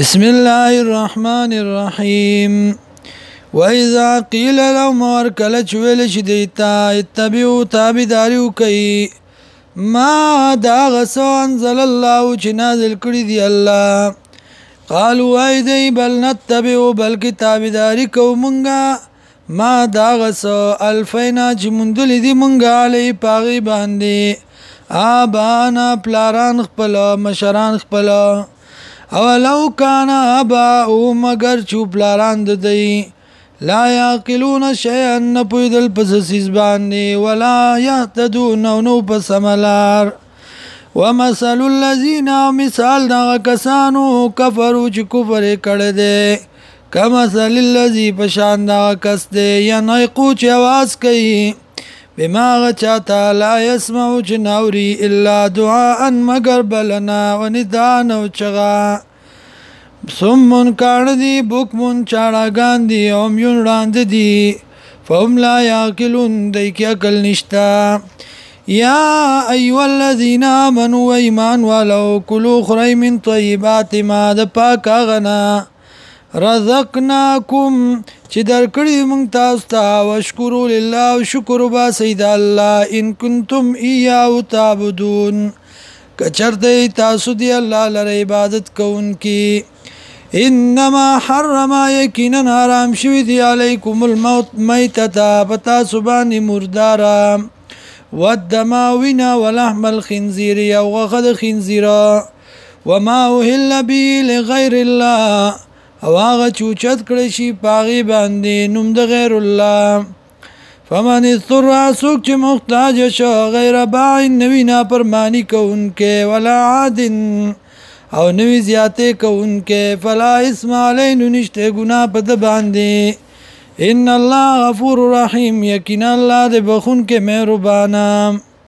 بسم الله الرحمن الرحيم وإذا قيل لهم ورکل چویل چې دیتا اتبعوا تابعداریو کوي ما دا غسو انزل الله چې نازل کړی دی الله قالوا ايدي بل نتبعوا بل کتابداري کو مونږه ما دا غسو الفینا چې مندل دي مونږه علی پاغي باندې ابانا پلاران خپل مشران خپل اولو کان ابا او مگر چوپلاران د دی لا یاقلون شیئا نپویدل پس سیز باندې ولا یهتدون نو پس ملار ومثل الذين مثال دا کسانو کفرو چې کفر کړه دي کمثل الذي پشان دا کس دی یا نایقو چې आवाज کوي بما غچاتا لا يسمعو جناوري الا دعاء مگر بلنا وندان او چغا سمون کان دی بوکمون چاړاګان دی اوم یون راند دی فهم لا یاکلون دی کی عقل نشتا یا ایو الذین آمنوا ایمان ولو کلوا خری من طیبات ما د پاک غنا رزقناکم چې درکړي موږ تاسو ته وشکرو لله او شکر با سید الله ان کنتم ایاو تعبدون کچرته تاسو دی الله لپاره عبادت کوونکی انما حرم یقینا حرام شوی دی علیکم الموت میتتا پتا سبان مردارا والدماوینا ولحم الخنزیر یو غخد خنزیرا وما اوهل بی لغیر الله او هغه چوچت کړی شي پاغي باندې نوم د غیر الله فمن اضطر سوک چې محتاج شو غیر باع نوی نا پرمانی کوونکې ولا عاد او نوی زیاته کوونکې فلا اسم علین نشته ګنا په د باندې ان الله غفور رحیم یقینا الله د بخون کې مهربانه